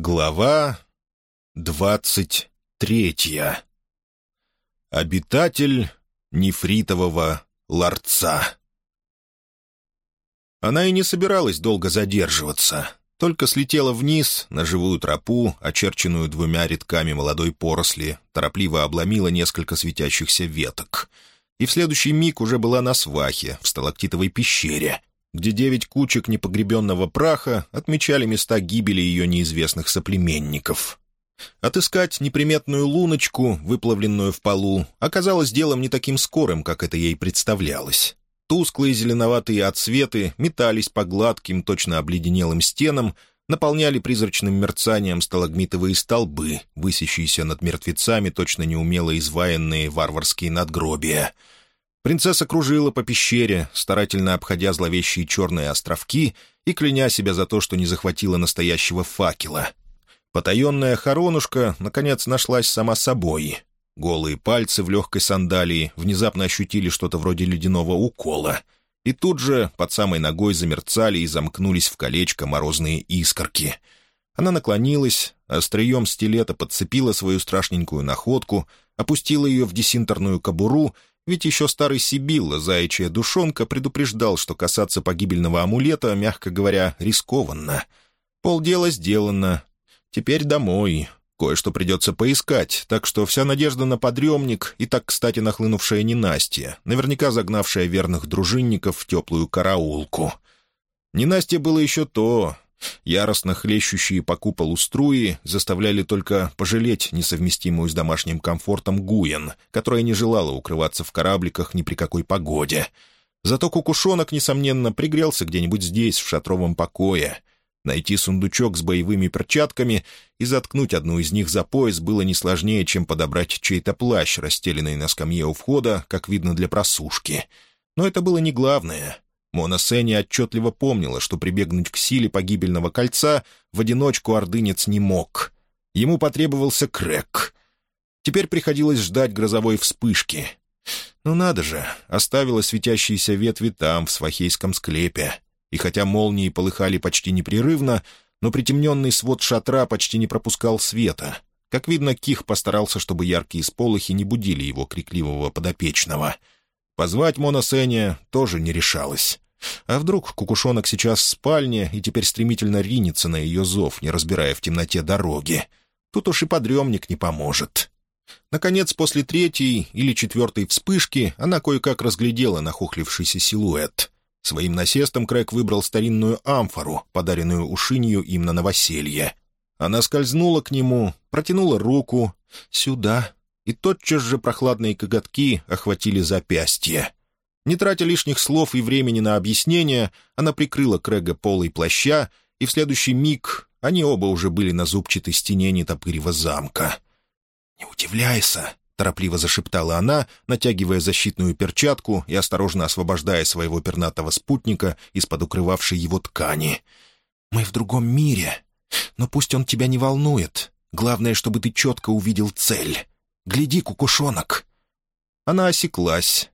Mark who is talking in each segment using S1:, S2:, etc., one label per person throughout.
S1: Глава двадцать третья. Обитатель нефритового ларца. Она и не собиралась долго задерживаться, только слетела вниз на живую тропу, очерченную двумя рядками молодой поросли, торопливо обломила несколько светящихся веток. И в следующий миг уже была на свахе, в сталактитовой пещере, где девять кучек непогребенного праха отмечали места гибели ее неизвестных соплеменников. Отыскать неприметную луночку, выплавленную в полу, оказалось делом не таким скорым, как это ей представлялось. Тусклые зеленоватые отсветы метались по гладким, точно обледенелым стенам, наполняли призрачным мерцанием сталагмитовые столбы, высящиеся над мертвецами точно неумело изваянные варварские надгробия — Принцесса кружила по пещере, старательно обходя зловещие черные островки и кляня себя за то, что не захватила настоящего факела. Потаенная хоронушка, наконец, нашлась сама собой. Голые пальцы в легкой сандалии внезапно ощутили что-то вроде ледяного укола. И тут же под самой ногой замерцали и замкнулись в колечко морозные искорки. Она наклонилась, острием стилета подцепила свою страшненькую находку, опустила ее в десинтерную кобуру ведь еще старый Сибилла, заячья душонка, предупреждал, что касаться погибельного амулета, мягко говоря, рискованно. Полдела сделано. Теперь домой. Кое-что придется поискать, так что вся надежда на подремник и так, кстати, нахлынувшая ненастье, наверняка загнавшая верных дружинников в теплую караулку. Ненастье было еще то, Яростно хлещущие по куполу струи заставляли только пожалеть несовместимую с домашним комфортом Гуен, которая не желала укрываться в корабликах ни при какой погоде. Зато кукушонок, несомненно, пригрелся где-нибудь здесь, в шатровом покое. Найти сундучок с боевыми перчатками и заткнуть одну из них за пояс было не сложнее, чем подобрать чей-то плащ, расстеленный на скамье у входа, как видно для просушки. Но это было не главное — Мона Сенни отчетливо помнила, что прибегнуть к силе погибельного кольца в одиночку ордынец не мог. Ему потребовался крэк. Теперь приходилось ждать грозовой вспышки. Ну надо же, оставила светящиеся ветви там, в свахейском склепе. И хотя молнии полыхали почти непрерывно, но притемненный свод шатра почти не пропускал света. Как видно, Ких постарался, чтобы яркие сполохи не будили его крикливого подопечного — Позвать Мона Сеня тоже не решалась. А вдруг кукушонок сейчас в спальне и теперь стремительно ринется на ее зов, не разбирая в темноте дороги? Тут уж и подремник не поможет. Наконец, после третьей или четвертой вспышки она кое-как разглядела нахохлившийся силуэт. Своим насестом Крэг выбрал старинную амфору, подаренную Ушинью им на новоселье. Она скользнула к нему, протянула руку. «Сюда», и тотчас же прохладные коготки охватили запястье. Не тратя лишних слов и времени на объяснение, она прикрыла Крэга полой плаща, и в следующий миг они оба уже были на зубчатой стене нетопырева замка. «Не удивляйся», — торопливо зашептала она, натягивая защитную перчатку и осторожно освобождая своего пернатого спутника из-под укрывавшей его ткани. «Мы в другом мире, но пусть он тебя не волнует. Главное, чтобы ты четко увидел цель. Гляди, кукушонок!» Она осеклась.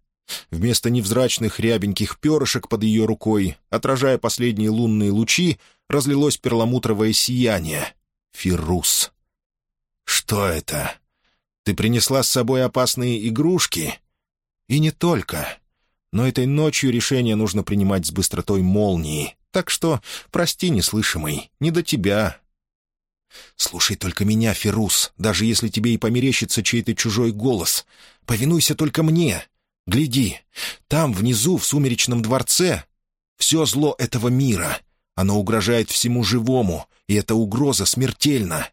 S1: Вместо невзрачных рябеньких перышек под ее рукой, отражая последние лунные лучи, разлилось перламутровое сияние. Фирус. «Что это? Ты принесла с собой опасные игрушки?» «И не только. Но этой ночью решение нужно принимать с быстротой молнии, так что, прости, неслышимый, не до тебя, «Слушай только меня, Ферус, даже если тебе и померещится чей-то чужой голос. Повинуйся только мне. Гляди, там, внизу, в сумеречном дворце, все зло этого мира. Оно угрожает всему живому, и эта угроза смертельна.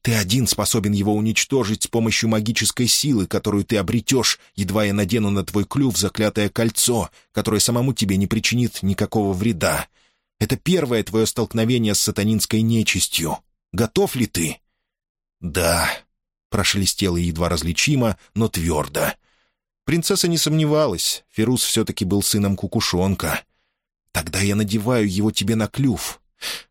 S1: Ты один способен его уничтожить с помощью магической силы, которую ты обретешь, едва я надену на твой клюв заклятое кольцо, которое самому тебе не причинит никакого вреда. Это первое твое столкновение с сатанинской нечистью. Готов ли ты?» «Да», — прошелестело едва различимо, но твердо. Принцесса не сомневалась, Ферус все-таки был сыном кукушонка. «Тогда я надеваю его тебе на клюв.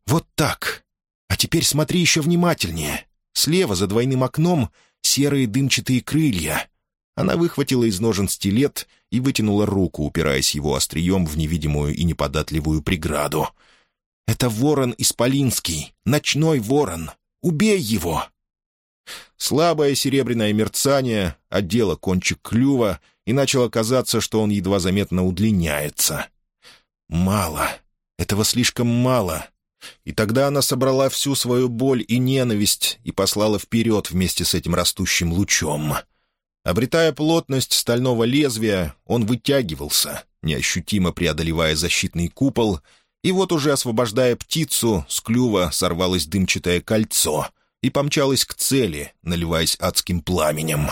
S1: Вот так. А теперь смотри еще внимательнее. Слева, за двойным окном, серые дымчатые крылья». Она выхватила из ножен стилет и вытянула руку, упираясь его острием в невидимую и неподатливую преграду — это ворон исполинский, ночной ворон. Убей его!» Слабое серебряное мерцание одело кончик клюва, и начало казаться, что он едва заметно удлиняется. «Мало. Этого слишком мало». И тогда она собрала всю свою боль и ненависть и послала вперед вместе с этим растущим лучом. Обретая плотность стального лезвия, он вытягивался, неощутимо преодолевая защитный купол, и вот уже освобождая птицу, с клюва сорвалось дымчатое кольцо и помчалось к цели, наливаясь адским пламенем.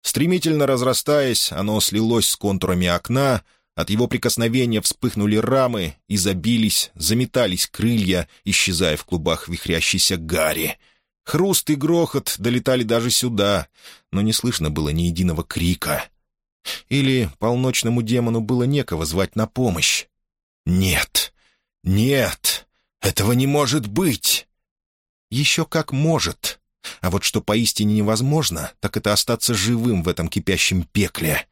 S1: Стремительно разрастаясь, оно слилось с контурами окна, от его прикосновения вспыхнули рамы и забились, заметались крылья, исчезая в клубах вихрящейся гари — Хруст и грохот долетали даже сюда, но не слышно было ни единого крика. Или полночному демону было некого звать на помощь? Нет, нет, этого не может быть. Еще как может. А вот что поистине невозможно, так это остаться живым в этом кипящем пекле.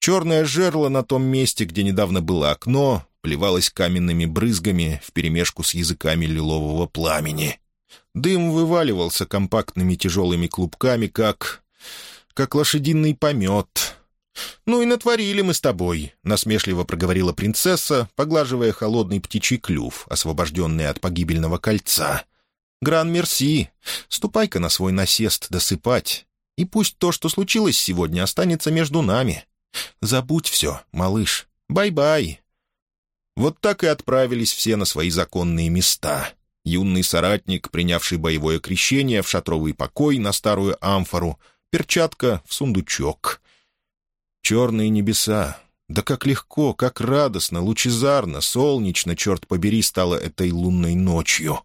S1: Черное жерло на том месте, где недавно было окно, плевалось каменными брызгами вперемешку с языками лилового пламени. Дым вываливался компактными тяжелыми клубками, как... как лошадиный помет. «Ну и натворили мы с тобой», — насмешливо проговорила принцесса, поглаживая холодный птичий клюв, освобожденный от погибельного кольца. «Гран-мерси, ступай-ка на свой насест досыпать, и пусть то, что случилось сегодня, останется между нами. Забудь все, малыш. Бай-бай». Вот так и отправились все на свои законные места юный соратник, принявший боевое крещение в шатровый покой на старую амфору, перчатка в сундучок. Черные небеса. Да как легко, как радостно, лучезарно, солнечно, черт побери, стало этой лунной ночью.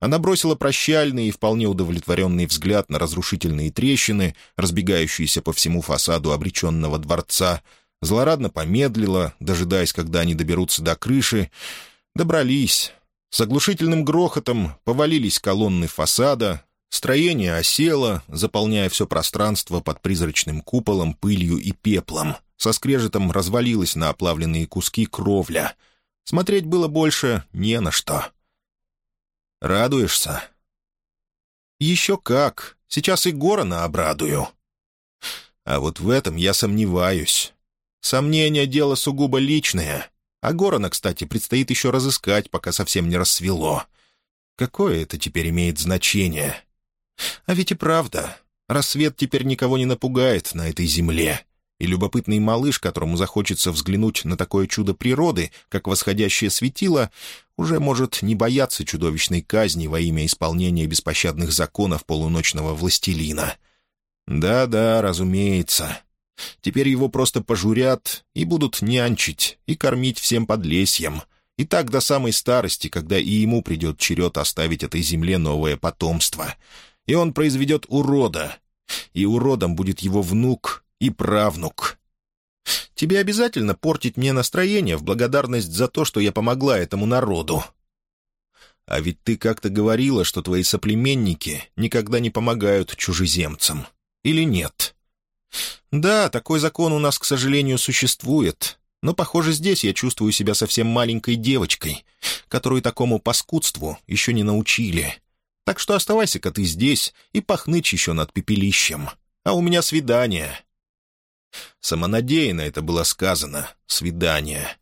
S1: Она бросила прощальный и вполне удовлетворенный взгляд на разрушительные трещины, разбегающиеся по всему фасаду обреченного дворца, злорадно помедлила, дожидаясь, когда они доберутся до крыши. Добрались. С оглушительным грохотом повалились колонны фасада, строение осело, заполняя все пространство под призрачным куполом, пылью и пеплом. Со скрежетом развалилась на оплавленные куски кровля. Смотреть было больше не на что. «Радуешься?» «Еще как. Сейчас и Горона обрадую». «А вот в этом я сомневаюсь. Сомнение — дело сугубо личное. А Горона, кстати, предстоит еще разыскать, пока совсем не рассвело. Какое это теперь имеет значение? А ведь и правда, рассвет теперь никого не напугает на этой земле. И любопытный малыш, которому захочется взглянуть на такое чудо природы, как восходящее светило, уже может не бояться чудовищной казни во имя исполнения беспощадных законов полуночного властелина. Да-да, разумеется. Теперь его просто пожурят и будут нянчить и кормить всем подлесьем. И так до самой старости, когда и ему придет черед оставить этой земле новое потомство. И он произведет урода. И уродом будет его внук и правнук. Тебе обязательно портить мне настроение в благодарность за то, что я помогла этому народу. А ведь ты как-то говорила, что твои соплеменники никогда не помогают чужеземцам. Или нет?» «Да, такой закон у нас, к сожалению, существует. Но, похоже, здесь я чувствую себя совсем маленькой девочкой, которую такому паскудству еще не научили. Так что оставайся-ка ты здесь и пахнычь еще над пепелищем. А у меня свидание». Самонадеянно это было сказано «свидание».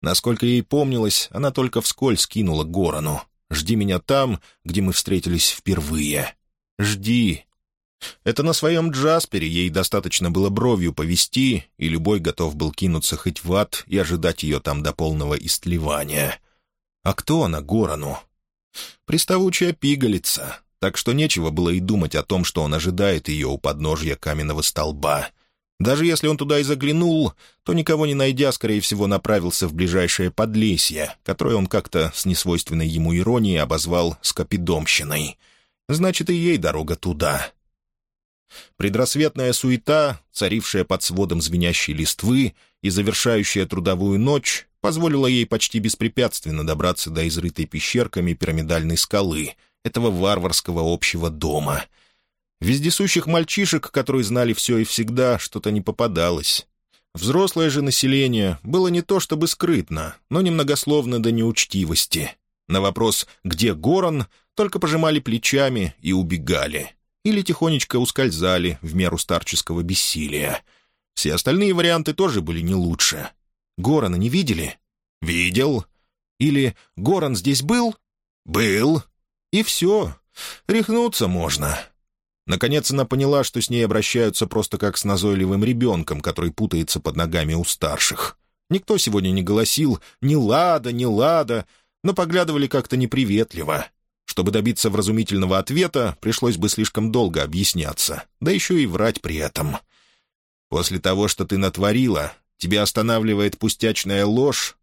S1: Насколько ей помнилось, она только вскользь кинула Горону. «Жди меня там, где мы встретились впервые. Жди, это на своем Джаспере ей достаточно было бровью повести, и любой готов был кинуться хоть в ад и ожидать ее там до полного истлевания. А кто она Горану? Приставучая пигалица, так что нечего было и думать о том, что он ожидает ее у подножья каменного столба. Даже если он туда и заглянул, то, никого не найдя, скорее всего, направился в ближайшее подлесье, которое он как-то с несвойственной ему иронией обозвал «скопидомщиной». Значит, и ей дорога туда. Предрассветная суета, царившая под сводом звенящей листвы и завершающая трудовую ночь, позволила ей почти беспрепятственно добраться до изрытой пещерками пирамидальной скалы, этого варварского общего дома. Вездесущих мальчишек, которые знали все и всегда, что-то не попадалось. Взрослое же население было не то чтобы скрытно, но немногословно до неучтивости. На вопрос «Где Горан?» только пожимали плечами и убегали. Или тихонечко ускользали в меру старческого бессилия. Все остальные варианты тоже были не лучше. Горана не видели? Видел. Или Горан здесь был? Был. И все. Рехнуться можно. Наконец она поняла, что с ней обращаются просто как с назойливым ребенком, который путается под ногами у старших. Никто сегодня не голосил «не лада, не лада», но поглядывали как-то неприветливо. Чтобы добиться вразумительного ответа, пришлось бы слишком долго объясняться, да еще и врать при этом. «После того, что ты натворила, тебя останавливает пустячная ложь?»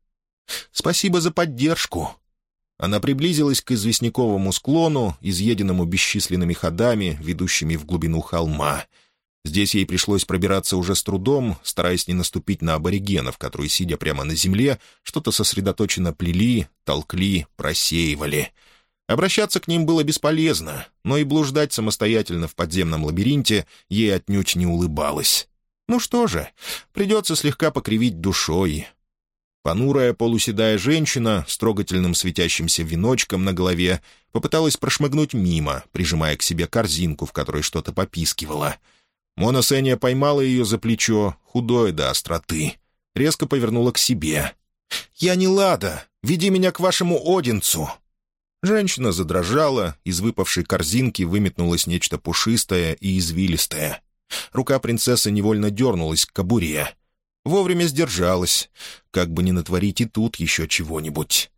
S1: «Спасибо за поддержку», она приблизилась к известняковому склону, изъеденному бесчисленными ходами, ведущими в глубину холма. Здесь ей пришлось пробираться уже с трудом, стараясь не наступить на аборигенов, которые, сидя прямо на земле, что-то сосредоточенно плели, толкли, просеивали. Обращаться к ним было бесполезно, но и блуждать самостоятельно в подземном лабиринте ей отнюдь не улыбалось. Ну что же, придется слегка покривить душой, Понурая полуседая женщина с трогательным светящимся веночком на голове попыталась прошмыгнуть мимо, прижимая к себе корзинку, в которой что-то попискивало. Мона Сеня поймала ее за плечо, худое до остроты. Резко повернула к себе. «Я не Лада! Веди меня к вашему Одинцу!» Женщина задрожала, из выпавшей корзинки выметнулось нечто пушистое и извилистое. Рука принцессы невольно дернулась к кобуре. Вовремя сдержалась, как бы не натворить и тут еще чего-нибудь.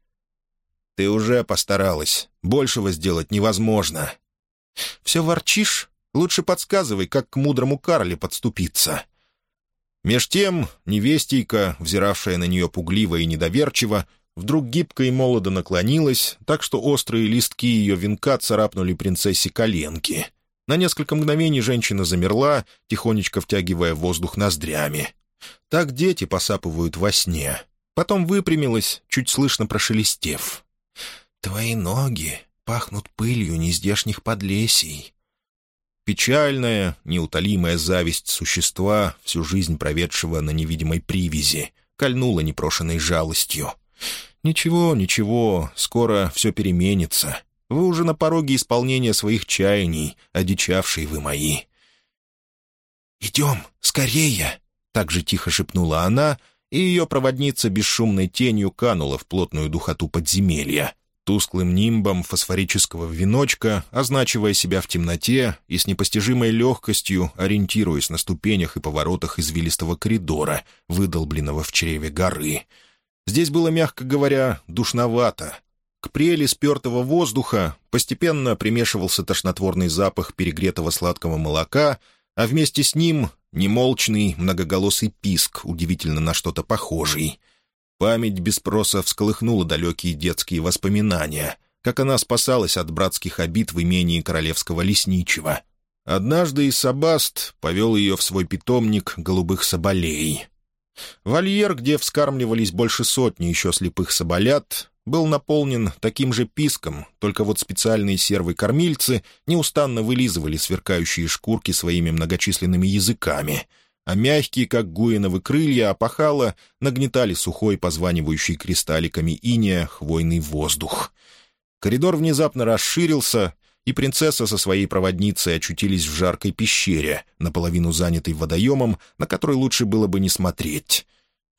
S1: «Ты уже постаралась. Большего сделать невозможно». «Все ворчишь? Лучше подсказывай, как к мудрому Карле подступиться». Меж тем невестейка, взиравшая на нее пугливо и недоверчиво, вдруг гибко и молодо наклонилась, так что острые листки ее венка царапнули принцессе коленки. На несколько мгновений женщина замерла, тихонечко втягивая воздух ноздрями. Так дети посапывают во сне. Потом выпрямилась, чуть слышно прошелестев. «Твои ноги пахнут пылью нездешних подлесей». Печальная, неутолимая зависть существа, всю жизнь проведшего на невидимой привязи, кольнула непрошенной жалостью. «Ничего, ничего, скоро все переменится. Вы уже на пороге исполнения своих чаяний, одичавшие вы мои». «Идем, скорее!» Так же тихо шепнула она, и ее проводница бесшумной тенью канула в плотную духоту подземелья, тусклым нимбом фосфорического веночка, означивая себя в темноте и с непостижимой легкостью ориентируясь на ступенях и поворотах извилистого коридора, выдолбленного в чреве горы. Здесь было, мягко говоря, душновато. К прели спертого воздуха постепенно примешивался тошнотворный запах перегретого сладкого молока, а вместе с ним Немолчный, многоголосый писк, удивительно на что-то похожий. Память без спроса всколыхнула далекие детские воспоминания, как она спасалась от братских обид в имении королевского лесничего. Однажды Исабаст повел ее в свой питомник голубых соболей. Вольер, где вскармливались больше сотни еще слепых соболят, был наполнен таким же писком, только вот специальные сервы-кормильцы неустанно вылизывали сверкающие шкурки своими многочисленными языками, а мягкие, как гуиновы крылья, опахала нагнетали сухой, позванивающий кристалликами иния, хвойный воздух. Коридор внезапно расширился, и принцесса со своей проводницей очутились в жаркой пещере, наполовину занятой водоемом, на который лучше было бы не смотреть.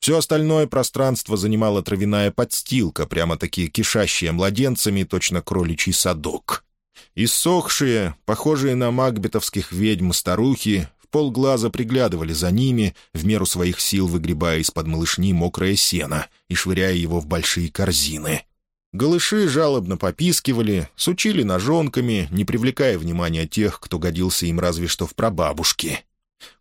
S1: Все остальное пространство занимала травяная подстилка, прямо-таки кишащая младенцами, точно кроличий садок. Иссохшие, похожие на магбетовских ведьм старухи, в полглаза приглядывали за ними, в меру своих сил выгребая из-под малышни мокрое сено и швыряя его в большие корзины. Голыши жалобно попискивали, сучили ножонками, не привлекая внимания тех, кто годился им разве что в прабабушке.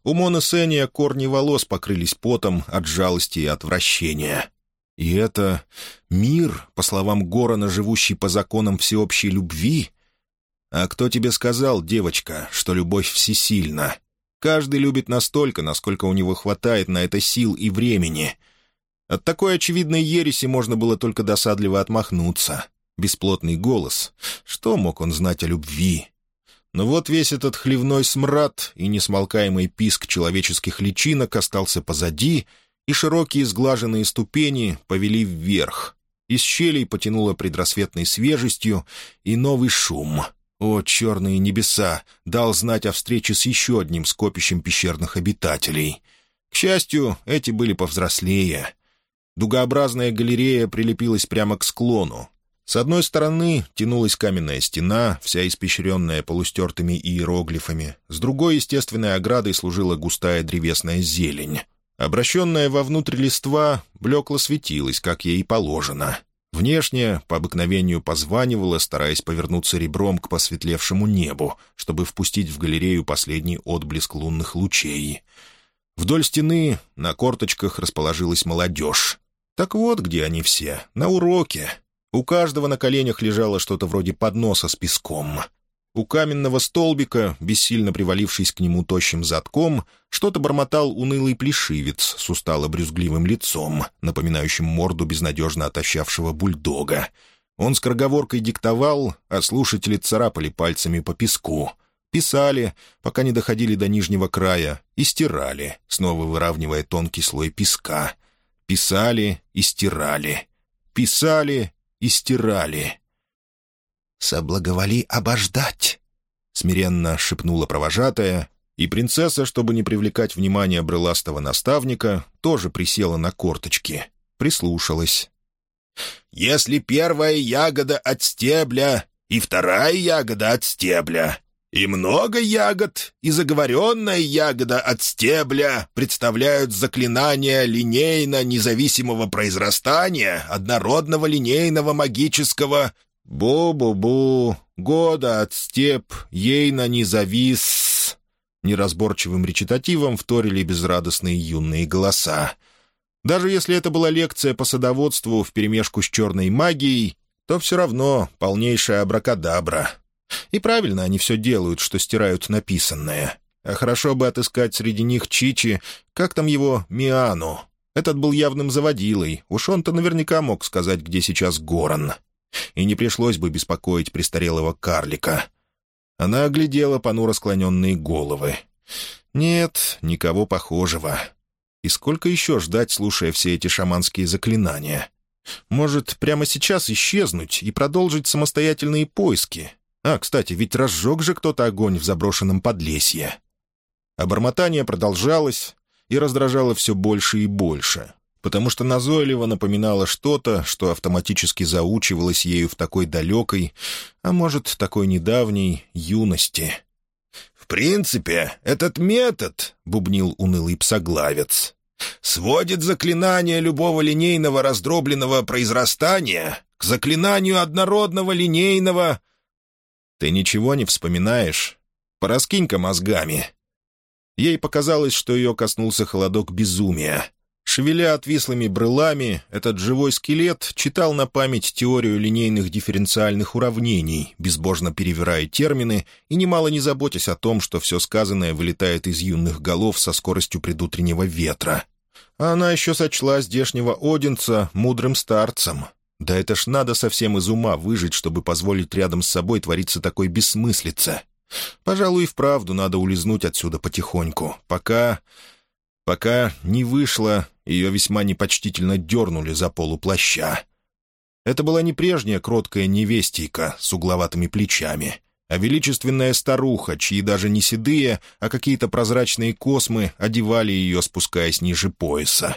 S1: У Мона Сения корни волос покрылись потом от жалости и отвращения. И это мир, по словам Горана, живущий по законам всеобщей любви? А кто тебе сказал, девочка, что любовь всесильна? Каждый любит настолько, насколько у него хватает на это сил и времени. От такой очевидной ереси можно было только досадливо отмахнуться. Бесплотный голос. Что мог он знать о любви? Но вот весь этот хлевной смрад и несмолкаемый писк человеческих личинок остался позади, и широкие сглаженные ступени повели вверх. Из щелей потянуло предрассветной свежестью и новый шум. О, черные небеса! Дал знать о встрече с еще одним скопищем пещерных обитателей. К счастью, эти были повзрослее. Дугообразная галерея прилепилась прямо к склону. С одной стороны тянулась каменная стена, вся испещренная полустертыми иероглифами. С другой естественной оградой служила густая древесная зелень. Обращенная вовнутрь листва, блекло светилась, как ей положено. Внешне, по обыкновению, позванивала, стараясь повернуться ребром к посветлевшему небу, чтобы впустить в галерею последний отблеск лунных лучей. Вдоль стены на корточках расположилась молодежь. Так вот, где они все, на уроке. У каждого на коленях лежало что-то вроде подноса с песком. У каменного столбика, бессильно привалившись к нему тощим задком, что-то бормотал унылый плешивец с устало-брюзгливым лицом, напоминающим морду безнадежно отощавшего бульдога. Он с скороговоркой диктовал, а слушатели царапали пальцами по песку. Писали, пока не доходили до нижнего края, и стирали, снова выравнивая тонкий слой песка. Писали и стирали. Писали и стирали.
S2: «Соблаговоли обождать!» — смиренно шепнула провожатая,
S1: и принцесса, чтобы не привлекать внимание брыластого наставника, тоже присела на корточки, прислушалась.
S2: «Если первая ягода от стебля и вторая ягода от стебля, и много ягод, и заговоренная ягода от стебля представляют заклинание линейно-независимого произрастания однородного линейного магического
S1: «Бу-бу-бу, года от степ, ей на не завис!» Неразборчивым речитативом вторили безрадостные юные голоса. Даже если это была лекция по садоводству вперемешку с черной магией, то все равно полнейшая абракадабра. И правильно они все делают, что стирают написанное. А хорошо бы отыскать среди них Чичи, как там его, Миану. Этот был явным заводилой, уж он-то наверняка мог сказать, где сейчас Горан и не пришлось бы беспокоить престарелого карлика. Она оглядела понуро склоненные головы. Нет, никого похожего. И сколько еще ждать, слушая все эти шаманские заклинания? Может, прямо сейчас исчезнуть и продолжить самостоятельные поиски? А, кстати, ведь разжег же кто-то огонь в заброшенном подлесье. Обормотание продолжалось и раздражало все больше и больше потому что назойливо напоминало что-то, что автоматически заучивалось ею в такой далекой, а может, такой недавней юности.
S2: «В принципе, этот метод, — бубнил унылый псоглавец, — сводит заклинание любого линейного раздробленного произрастания к заклинанию однородного линейного...»
S1: «Ты ничего не вспоминаешь? Пораскинь-ка мозгами». Ей показалось, что ее коснулся холодок безумия — Шевеля отвислыми брылами, этот живой скелет читал на память теорию линейных дифференциальных уравнений, безбожно перевирая термины и немало не заботясь о том, что все сказанное вылетает из юных голов со скоростью предутреннего ветра. А она еще сочла здешнего Одинца мудрым старцем. Да это ж надо совсем из ума выжить, чтобы позволить рядом с собой твориться такой бессмыслице. Пожалуй, и вправду надо улизнуть отсюда потихоньку, пока... пока не вышло ее весьма непочтительно дернули за полуплаща. Это была не прежняя кроткая невестийка с угловатыми плечами, а величественная старуха, чьи даже не седые, а какие-то прозрачные космы одевали ее, спускаясь ниже пояса.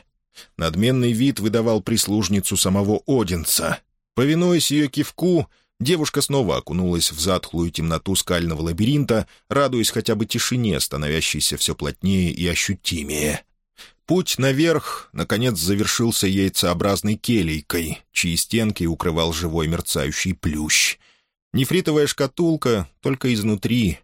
S1: Надменный вид выдавал прислужницу самого Одинца. Повинуясь ее кивку, девушка снова окунулась в затхлую темноту скального лабиринта, радуясь хотя бы тишине, становящейся все плотнее и ощутимее. Путь наверх, наконец, завершился яйцеобразной келейкой, чьи стенки укрывал живой мерцающий плющ. Нефритовая шкатулка, только изнутри.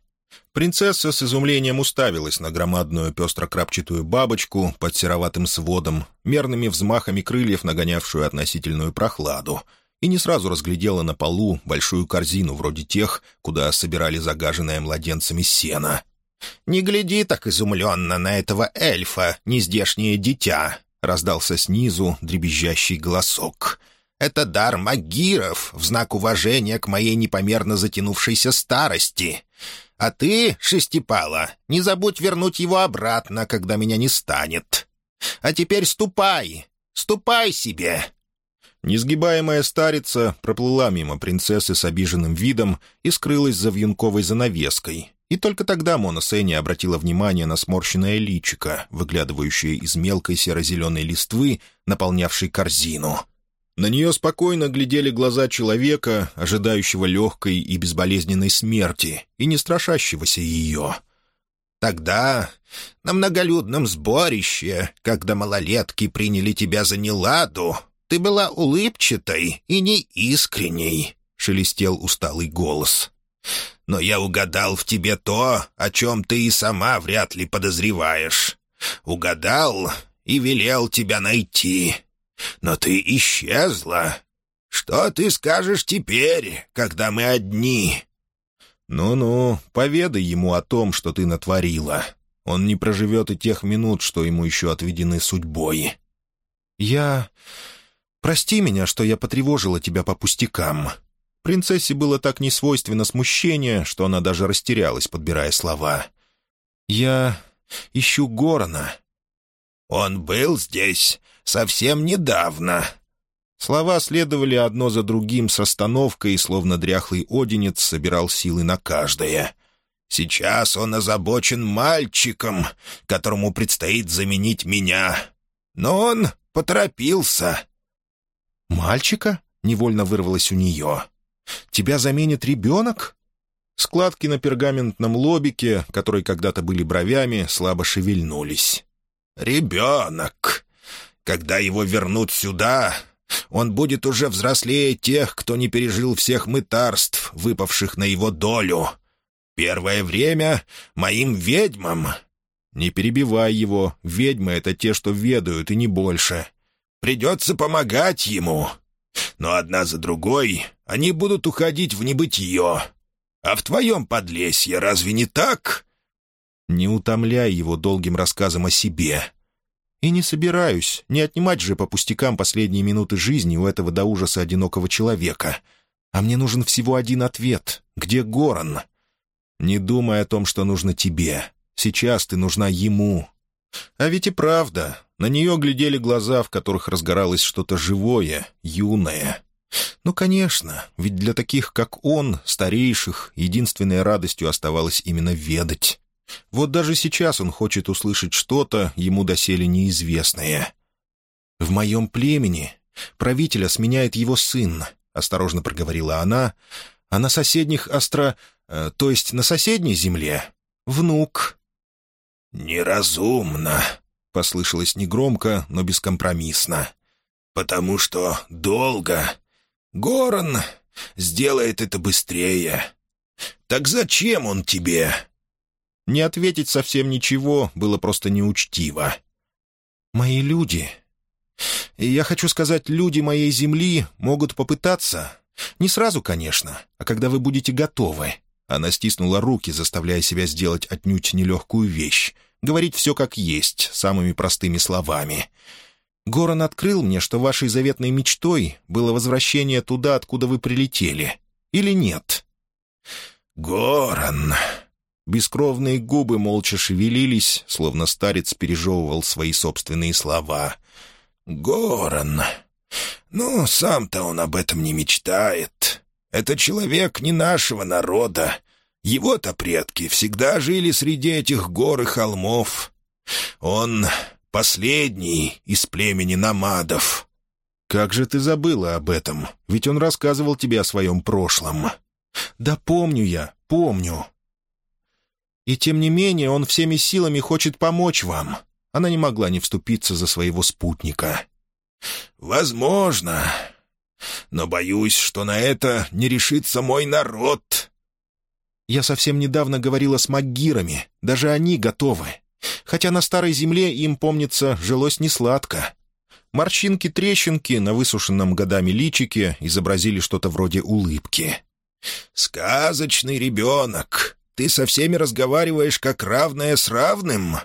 S1: Принцесса с изумлением уставилась на громадную пестрокрапчатую бабочку под сероватым сводом, мерными взмахами крыльев нагонявшую относительную прохладу, и не сразу разглядела на полу большую корзину вроде тех, куда собирали загаженное младенцами сено — «Не гляди так изумленно на этого эльфа, нездешнее дитя», — раздался снизу дребезжащий голосок. «Это дар магиров в знак уважения к моей непомерно затянувшейся старости. А ты, шестипала, не забудь вернуть его обратно, когда меня не станет. А теперь ступай, ступай себе». Несгибаемая старица проплыла мимо принцессы с обиженным видом и скрылась за вьюнковой занавеской. И только тогда Мона Сенни обратила внимание на сморщенное личико, выглядывающее из мелкой серо-зеленой листвы, наполнявшей корзину. На нее спокойно глядели глаза человека, ожидающего легкой и безболезненной смерти, и не страшащегося ее. «Тогда, на многолюдном сборище, когда малолетки приняли тебя за неладу, ты была улыбчатой и неискренней», — шелестел усталый голос. «Но я угадал в тебе то, о чем ты и сама вряд ли подозреваешь. Угадал и велел тебя найти. Но ты исчезла. Что ты скажешь теперь, когда мы одни?» «Ну-ну, поведай ему о том, что ты натворила. Он не проживет и тех минут, что ему еще отведены судьбой». «Я... Прости меня, что я потревожила тебя по пустякам». Принцессе было так несвойственно смущение, что она даже растерялась, подбирая слова. «Я ищу Горона».
S2: «Он был здесь совсем недавно».
S1: Слова следовали одно за другим с остановкой, словно дряхлый одинец собирал силы на каждое.
S2: «Сейчас он озабочен мальчиком, которому предстоит заменить меня. Но он поторопился.
S1: «Мальчика?» — невольно вырвалось у нее. «Тебя заменит ребенок?» Складки на пергаментном лобике, которые когда-то были бровями, слабо шевельнулись.
S2: «Ребенок! Когда его вернут сюда, он будет уже взрослее тех, кто не пережил всех мытарств, выпавших на его долю. Первое время моим ведьмам...»
S1: «Не перебивай его. Ведьмы — это те, что ведают, и не больше.
S2: Придется помогать ему. Но одна за другой они будут уходить в небытие. А в твоем подлесье разве не так?»
S1: «Не утомляй его долгим рассказом о себе», и не собираюсь, не отнимать же по пустякам последние минуты жизни у этого до ужаса одинокого человека. А мне нужен всего один ответ. Где Горан? Не думай о том, что нужно тебе. Сейчас ты нужна ему. А ведь и правда, на нее глядели глаза, в которых разгоралось что-то живое, юное. Ну, конечно, ведь для таких, как он, старейших, единственной радостью оставалось именно ведать. Вот даже сейчас он хочет услышать что-то, ему доселе неизвестное. «В моем племени правителя сменяет его сын», — осторожно проговорила она, «а на соседних остро... Э, то есть на соседней земле — внук».
S2: «Неразумно», — послышалось негромко, но бескомпромиссно. «Потому что долго. Горан сделает это быстрее. Так зачем он тебе?»
S1: Не ответить совсем ничего было просто неучтиво. «Мои люди...» Я хочу сказать, люди моей земли могут попытаться. Не сразу, конечно, а когда вы будете готовы. Она стиснула руки, заставляя себя сделать отнюдь нелегкую вещь. Говорить все как есть, самыми простыми словами. «Горан открыл мне, что вашей заветной мечтой было возвращение туда, откуда вы прилетели. Или нет?»
S2: «Горан...»
S1: Бескровные губы молча шевелились, словно старец пережевывал свои собственные слова.
S2: «Горан... Ну, сам-то он об этом не мечтает. Это человек не нашего народа. Его-то предки всегда жили среди этих гор и холмов. Он последний из племени намадов».
S1: «Как же ты забыла об этом? Ведь он рассказывал тебе о своем прошлом». «Да помню я, помню. И тем не менее он всеми силами хочет помочь вам». Она не могла не вступиться за своего спутника.
S2: «Возможно. Но боюсь, что на это не решится мой народ».
S1: «Я совсем недавно говорила с магирами. Даже они готовы. Хотя на Старой Земле им, помнится, жилось несладко. Морщинки-трещинки на высушенном годами личике изобразили что-то вроде улыбки.
S2: «Сказочный ребенок. Ты со всеми разговариваешь как равная с равным?»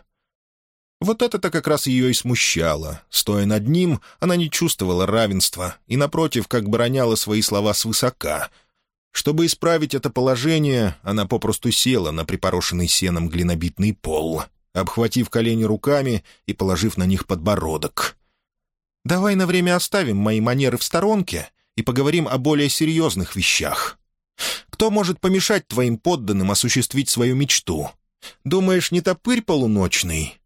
S1: Вот это-то как раз ее и смущало. Стоя над ним, она не чувствовала равенства и, напротив, как бы роняла свои слова свысока. Чтобы исправить это положение, она попросту села на припорошенный сеном глинобитный пол, обхватив колени руками и положив на них подбородок. Давай на время оставим мои манеры в сторонке и поговорим о более серьезных вещах. Кто может помешать твоим подданным осуществить свою мечту? Думаешь, не топырь полуночный?»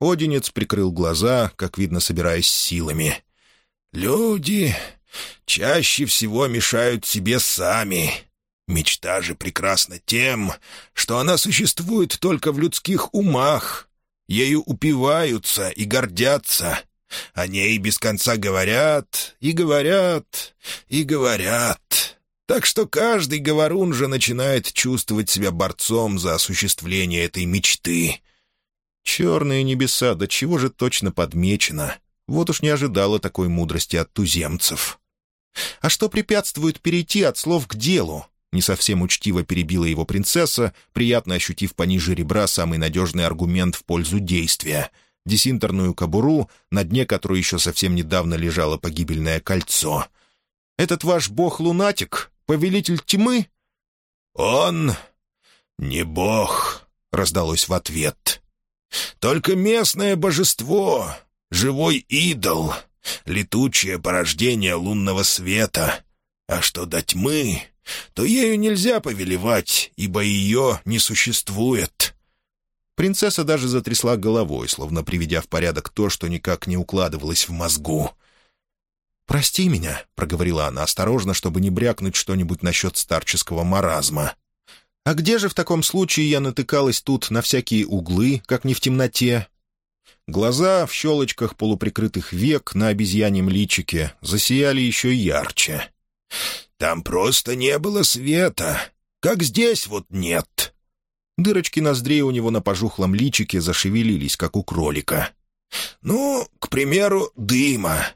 S1: Одинец прикрыл глаза, как видно, собираясь силами.
S2: «Люди чаще всего мешают себе сами. Мечта же прекрасна тем, что она существует только в людских умах. Ею упиваются и гордятся. О ней без конца говорят и говорят и говорят. Так что каждый говорун же начинает чувствовать себя борцом за осуществление этой мечты.
S1: Черные небеса, до чего же точно подмечено. Вот уж не ожидала такой мудрости от туземцев. А что препятствует перейти от слов к делу? Не совсем учтиво перебила его принцесса, приятно ощутив пониже ребра самый надежный аргумент в пользу действия — десинтерную кобуру, на дне которой еще совсем недавно лежало погибельное кольцо. «Этот ваш бог-лунатик, повелитель тьмы?»
S2: «Он не бог», — раздалось в ответ. «Только местное божество, живой идол, летучее порождение лунного света. А что до тьмы, то ею нельзя повелевать, ибо ее не существует».
S1: Принцесса даже затрясла головой, словно приведя в порядок то, что никак не укладывалось в мозгу. «Прости меня», — проговорила она осторожно, чтобы не брякнуть что-нибудь насчет старческого маразма. «А где же в таком случае я натыкалась тут на всякие углы, как не в темноте?» Глаза в щелочках полуприкрытых век на обезьяньем личике засияли еще ярче.
S2: Там просто не было света, как здесь вот нет».
S1: Дырочки ноздрей у него на пожухлом личике зашевелились, как у кролика.
S2: «Ну, к примеру, дыма.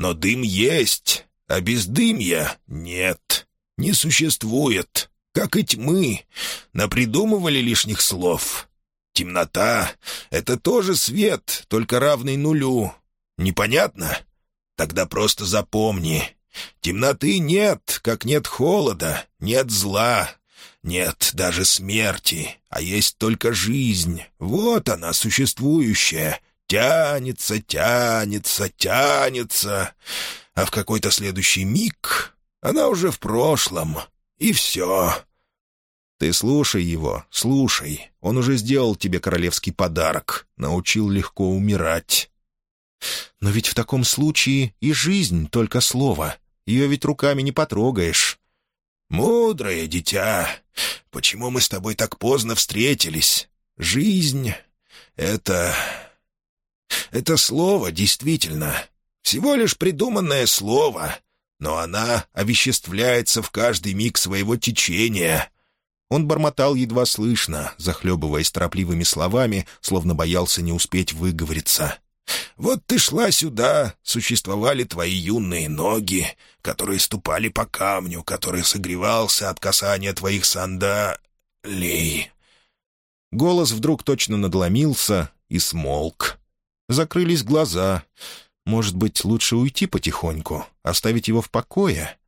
S2: Но дым есть, а без дымья нет, не существует, как и тьмы. Напридумывали лишних слов. Темнота — это тоже свет, только равный нулю. Непонятно? Тогда просто запомни, Темноты нет, как нет холода, нет зла, нет даже смерти, а есть только жизнь. Вот она, существующая. Тянется, тянется, тянется. А в какой-то следующий миг она уже в прошлом. И все.
S1: Ты слушай его, слушай. Он уже сделал тебе королевский подарок. Научил легко умирать. Но ведь в таком случае и жизнь — только слово. Ее ведь руками не потрогаешь».
S2: «Мудрое дитя, почему мы с тобой так поздно встретились? Жизнь — это... Это слово, действительно. Всего лишь придуманное слово, но она овеществляется в каждый миг своего течения».
S1: Он бормотал едва слышно, захлебываясь торопливыми словами, словно боялся не успеть выговориться.
S2: Вот ты шла сюда, существовали твои юные ноги, которые ступали по камню, который согревался от касания твоих сандалей».
S1: Голос вдруг точно надломился и смолк. Закрылись глаза. Может быть, лучше уйти потихоньку, оставить его в покое?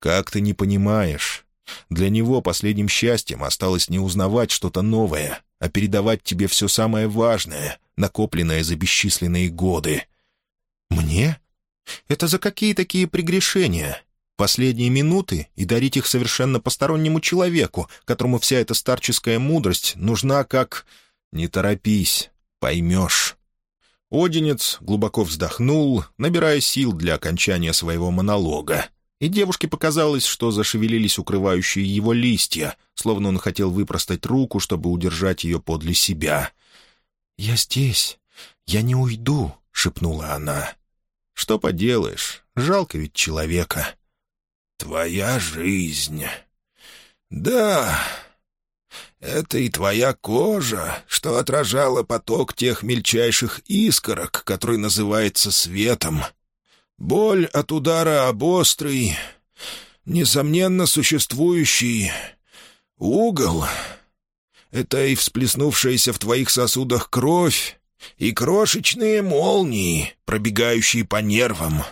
S1: Как ты не понимаешь? Для него последним счастьем осталось не узнавать что-то новое, а передавать тебе все самое важное, накопленное за бесчисленные годы. Мне? Это за какие такие прегрешения? Последние минуты и дарить их совершенно постороннему человеку, которому вся эта старческая мудрость нужна как... Не торопись, поймешь. Одинец глубоко вздохнул, набирая сил для окончания своего монолога и девушке показалось, что зашевелились укрывающие его листья, словно он хотел выпростать руку, чтобы удержать ее подле себя. «Я здесь. Я не уйду», — шепнула она. «Что поделаешь? Жалко ведь человека».
S2: «Твоя жизнь. Да, это и твоя кожа, что отражала поток тех мельчайших искорок, который называется светом, Боль от удара об острый, несомненно существующий угол — это и всплеснувшаяся в твоих сосудах кровь, и крошечные молнии, пробегающие по нервам.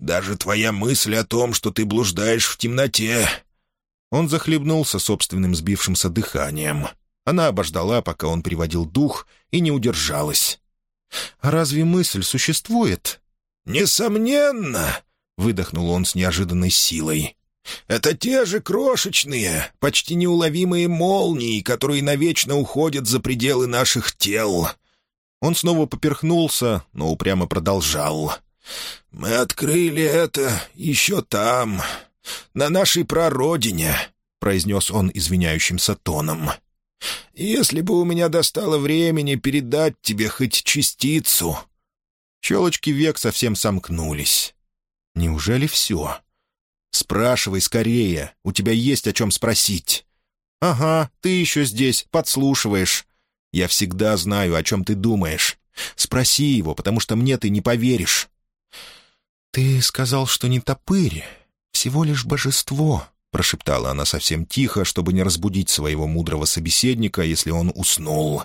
S2: Даже твоя мысль о том, что ты блуждаешь в темноте.
S1: Он захлебнулся собственным сбившимся дыханием. Она обождала, пока он приводил дух, и не удержалась. «А разве мысль существует?»
S2: «Несомненно!» — выдохнул он с неожиданной силой. «Это те же крошечные, почти неуловимые молнии, которые навечно уходят за пределы наших тел».
S1: Он снова поперхнулся, но упрямо продолжал.
S2: «Мы открыли это еще там, на нашей прародине», — произнес он извиняющимся тоном. «Если бы у меня достало времени передать тебе хоть частицу...»
S1: Щелочки век совсем сомкнулись. «Неужели все?» «Спрашивай скорее, у тебя есть о чем спросить». «Ага, ты еще здесь, подслушиваешь. Я всегда знаю, о чем ты думаешь. Спроси его, потому что мне ты не поверишь». «Ты сказал, что не топырь, всего лишь божество», — прошептала она совсем тихо, чтобы не разбудить своего мудрого собеседника, если он уснул.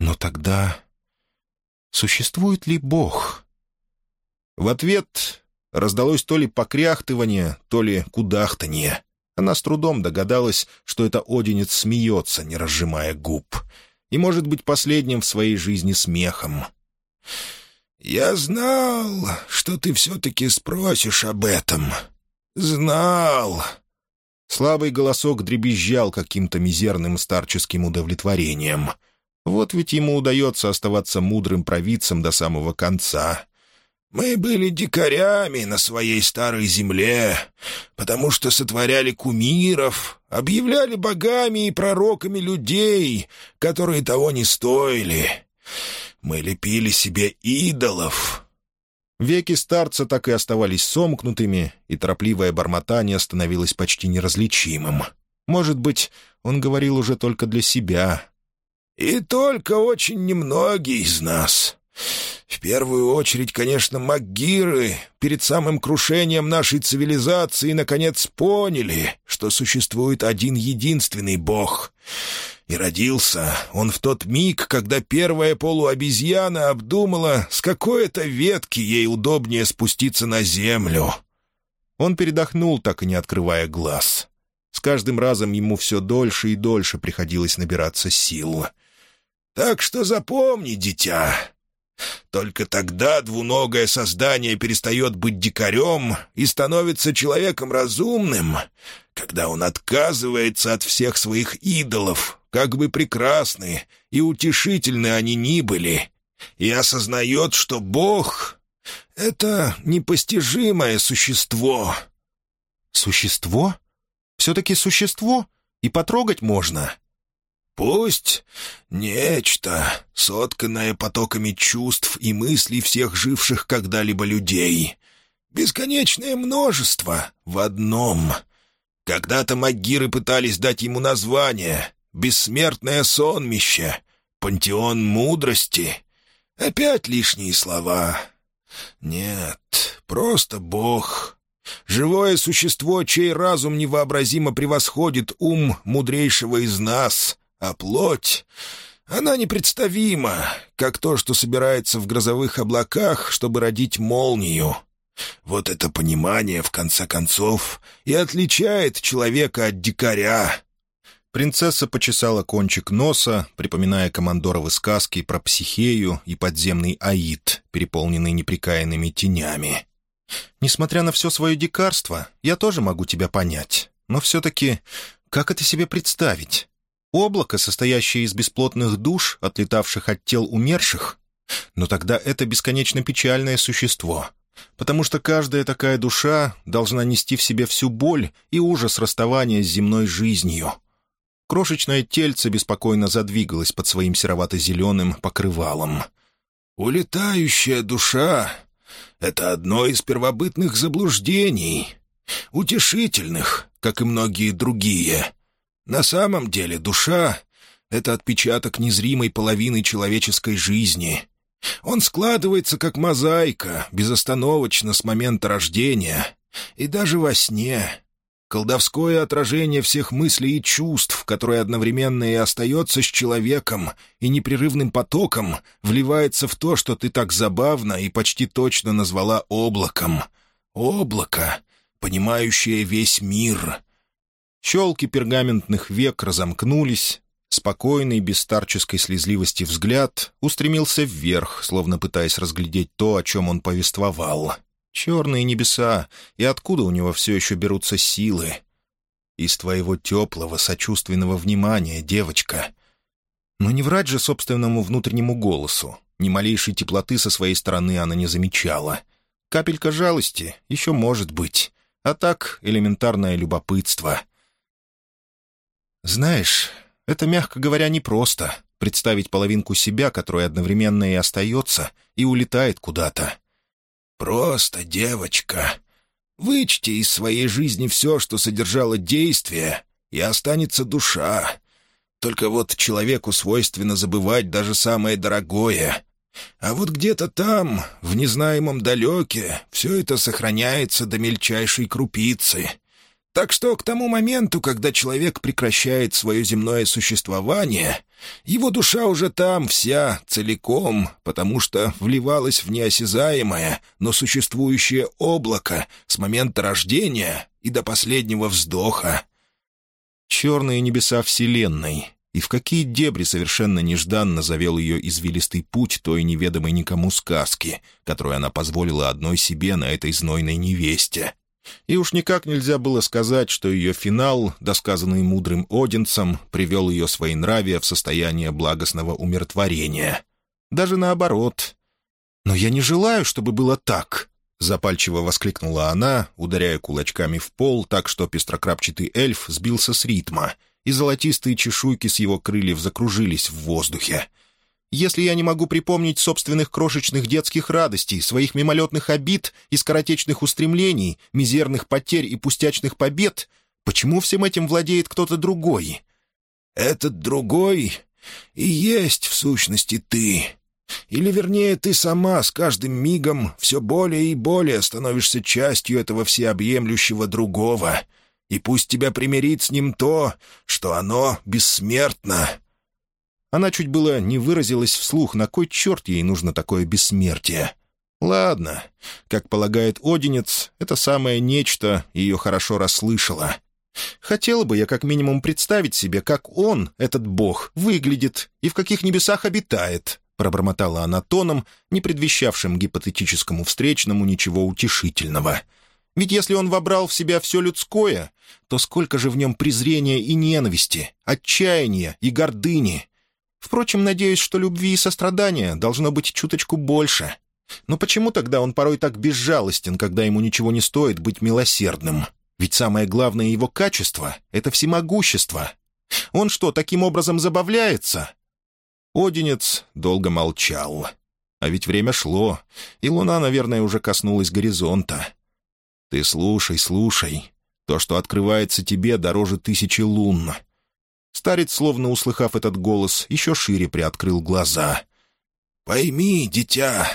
S1: «Но тогда существует ли Бог?» В ответ раздалось то ли покряхтывание, то ли кудахтанье. Она с трудом догадалась, что это Одинец смеется, не разжимая губ, и, может быть, последним в своей жизни смехом.
S2: «Я знал, что ты все-таки спросишь об этом. Знал!»
S1: Слабый голосок дребезжал каким-то мизерным старческим удовлетворением. Вот ведь ему удается оставаться мудрым провидцем до самого конца.
S2: «Мы были дикарями на своей старой земле, потому что сотворяли кумиров, объявляли богами и пророками людей, которые того не стоили. Мы лепили себе идолов».
S1: Веки старца так и оставались сомкнутыми, и торопливое бормотание становилось почти неразличимым. Может быть, он говорил уже только для себя.
S2: «И только очень немногие из нас. В первую очередь, конечно, магиры перед самым крушением нашей цивилизации наконец поняли, что существует один единственный бог — и родился он в тот миг, когда первая полуобезьяна обдумала, с какой-то ветки ей удобнее спуститься на землю.
S1: Он передохнул, так и не открывая глаз. С каждым разом ему все дольше и дольше приходилось набираться сил.
S2: «Так что запомни, дитя, только тогда двуногое создание перестает быть дикарем и становится человеком разумным, когда он отказывается от всех своих идолов, как бы прекрасны и утешительны они ни были, и осознает, что Бог — это непостижимое существо.
S1: «Существо? Все-таки существо? И потрогать можно?»
S2: Пусть нечто, сотканное потоками чувств и мыслей всех живших когда-либо людей. Бесконечное множество в одном. Когда-то магиры пытались дать ему название «Бессмертное сонмище», «Пантеон мудрости». Опять лишние слова. Нет, просто Бог. Живое существо, чей разум невообразимо превосходит ум мудрейшего из нас — а плоть... Она непредставима, как то, что собирается в грозовых облаках, чтобы родить молнию. Вот это понимание, в конце концов, и отличает человека от дикаря».
S1: Принцесса почесала кончик носа, припоминая командоровы сказки про психею и подземный аид, переполненный неприкаянными тенями. «Несмотря на все свое дикарство, я тоже могу тебя понять. Но все-таки, как это себе представить? Облако, состоящее из бесплотных душ, отлетавших от тел умерших? Но тогда это бесконечно печальное существо, потому что каждая такая душа должна нести в себе всю боль и ужас расставания с земной жизнью. Крошечное тельце беспокойно задвигалось под своим серовато-зеленым покрывалом.
S2: «Улетающая душа — это одно из первобытных заблуждений, утешительных, как и многие другие». На самом деле душа — это отпечаток незримой половины человеческой жизни. Он складывается как мозаика, безостановочно с момента рождения, и даже во сне. Колдовское отражение всех мыслей и чувств, которое одновременно и остается с человеком, и непрерывным потоком вливается в то, что ты так забавно и почти точно назвала облаком. Облако, понимающее весь мир —
S1: Щелки пергаментных век разомкнулись, Спокойный, без старческой слезливости взгляд устремился вверх, словно пытаясь разглядеть то, о чем он повествовал. Черные небеса, и откуда у него все еще берутся силы? Из твоего теплого, сочувственного внимания, девочка. Но не врать же собственному внутреннему голосу. Ни малейшей теплоты со своей стороны она не замечала. Капелька жалости еще может быть, а так элементарное любопытство. Знаешь, это, мягко говоря, непросто — представить половинку себя, которая одновременно и остается, и улетает куда-то.
S2: «Просто, девочка. Вычти из своей жизни все, что содержало действие, и останется душа. Только вот человеку свойственно забывать даже самое дорогое. А вот где-то там, в незнаемом далеке, все это сохраняется до мельчайшей крупицы». Так что к тому моменту, когда человек прекращает свое земное существование, его душа уже там вся, целиком, потому что вливалась в неосязаемое, но существующее облако с момента рождения и до последнего вздоха.
S1: Черные небеса Вселенной. И в какие дебри совершенно нежданно завел ее извилистый путь той неведомой никому сказки, которую она позволила одной себе на этой знойной невесте — и уж никак нельзя было сказать, что ее финал, досказанный мудрым Одинцем, привел ее своенравие в состояние благостного умиротворения. Даже наоборот. «Но я не желаю, чтобы было так», — запальчиво воскликнула она, ударяя кулачками в пол так, что пестрокрапчатый эльф сбился с ритма, и золотистые чешуйки с его крыльев закружились в воздухе. Если я не могу припомнить собственных крошечных детских радостей, своих мимолетных обид и скоротечных устремлений, мизерных потерь и пустячных побед, почему всем этим владеет кто-то другой?
S2: Этот другой и есть в сущности ты. Или, вернее, ты сама с каждым мигом все более и более становишься частью этого всеобъемлющего другого, и пусть тебя примирит с ним то, что оно бессмертно,
S1: она чуть было не выразилась вслух, на кой черт ей нужно такое бессмертие. Ладно, как полагает Одинец, это самое нечто ее хорошо расслышало. Хотела бы я как минимум представить себе, как он, этот бог, выглядит и в каких небесах обитает, пробормотала она тоном, не предвещавшим гипотетическому встречному ничего утешительного. Ведь если он вобрал в себя все людское, то сколько же в нем презрения и ненависти, отчаяния и гордыни, Впрочем, надеюсь, что любви и сострадания должно быть чуточку больше. Но почему тогда он порой так безжалостен, когда ему ничего не стоит быть милосердным? Ведь самое главное его качество — это всемогущество. Он что, таким образом забавляется?» Одинец долго молчал. А ведь время шло, и луна, наверное, уже коснулась горизонта. «Ты слушай, слушай. То, что открывается тебе, дороже тысячи лун. Старец, словно услыхав этот голос, еще шире приоткрыл глаза.
S2: «Пойми, дитя,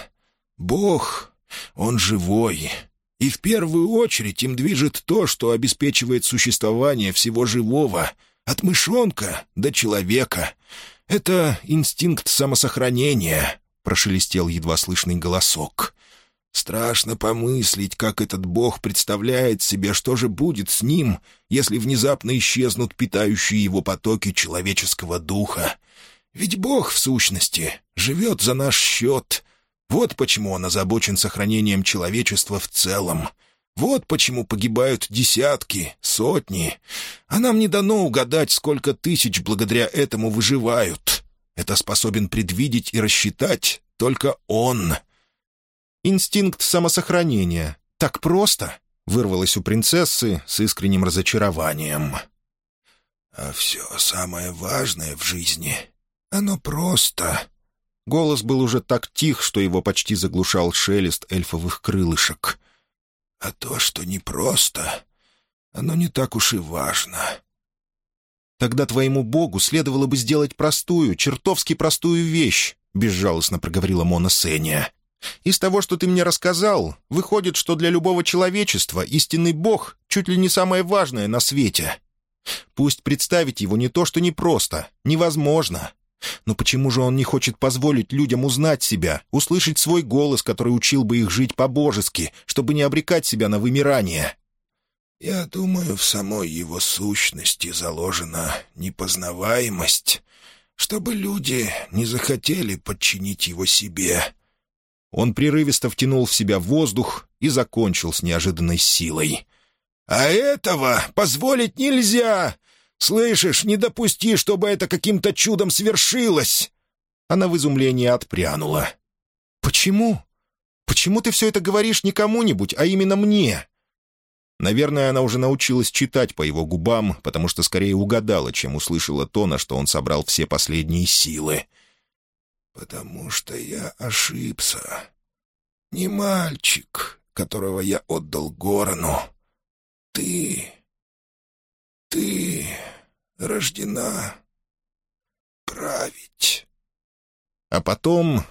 S2: Бог, Он живой, и в первую очередь им движет то, что обеспечивает существование всего живого, от мышонка до человека. Это инстинкт самосохранения», — прошелестел едва слышный голосок. Страшно помыслить, как этот бог представляет себе, что же будет с ним, если внезапно исчезнут питающие его потоки человеческого духа. Ведь бог, в сущности, живет за наш счет. Вот почему он озабочен сохранением человечества в целом. Вот почему погибают десятки, сотни. А нам не дано угадать, сколько тысяч благодаря этому выживают. Это способен предвидеть и рассчитать только он —
S1: Инстинкт самосохранения. Так просто?» — вырвалось у принцессы с искренним разочарованием.
S2: «А все самое важное в жизни, оно просто...»
S1: Голос был уже так тих, что его почти заглушал шелест эльфовых крылышек.
S2: «А то, что непросто, оно не так уж и важно».
S1: «Тогда твоему богу следовало бы сделать простую, чертовски простую вещь», — безжалостно проговорила Мона Сеня. Из того, что ты мне рассказал, выходит, что для любого человечества истинный Бог чуть ли не самое важное на свете. Пусть представить его не то, что непросто, невозможно. Но почему же он не хочет позволить людям узнать себя, услышать свой голос, который учил бы их жить по-божески, чтобы не обрекать себя на вымирание?
S2: «Я думаю, в самой его сущности заложена непознаваемость, чтобы люди не захотели подчинить его себе».
S1: Он прерывисто втянул в себя воздух и закончил с неожиданной силой.
S2: «А этого позволить нельзя! Слышишь, не допусти, чтобы это каким-то чудом свершилось!»
S1: Она в изумлении отпрянула. «Почему? Почему ты все это говоришь не кому-нибудь, а именно мне?» Наверное, она уже научилась читать по его губам, потому что скорее угадала, чем услышала то, на что он собрал все последние силы.
S2: «Потому что я ошибся. Не мальчик, которого я отдал Горану. Ты... ты рождена править».
S1: А потом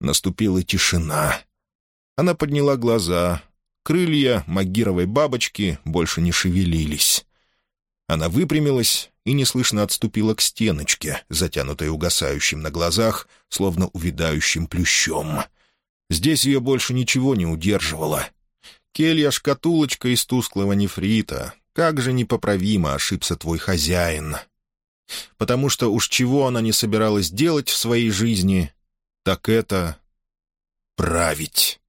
S1: наступила тишина. Она подняла глаза — Крылья магировой бабочки больше не шевелились. Она выпрямилась и неслышно отступила к стеночке, затянутой угасающим на глазах, словно увядающим плющом. Здесь ее больше ничего не удерживало. Келья-шкатулочка из тусклого нефрита. Как же непоправимо ошибся твой хозяин. Потому что уж чего она не собиралась делать в своей жизни, так это править.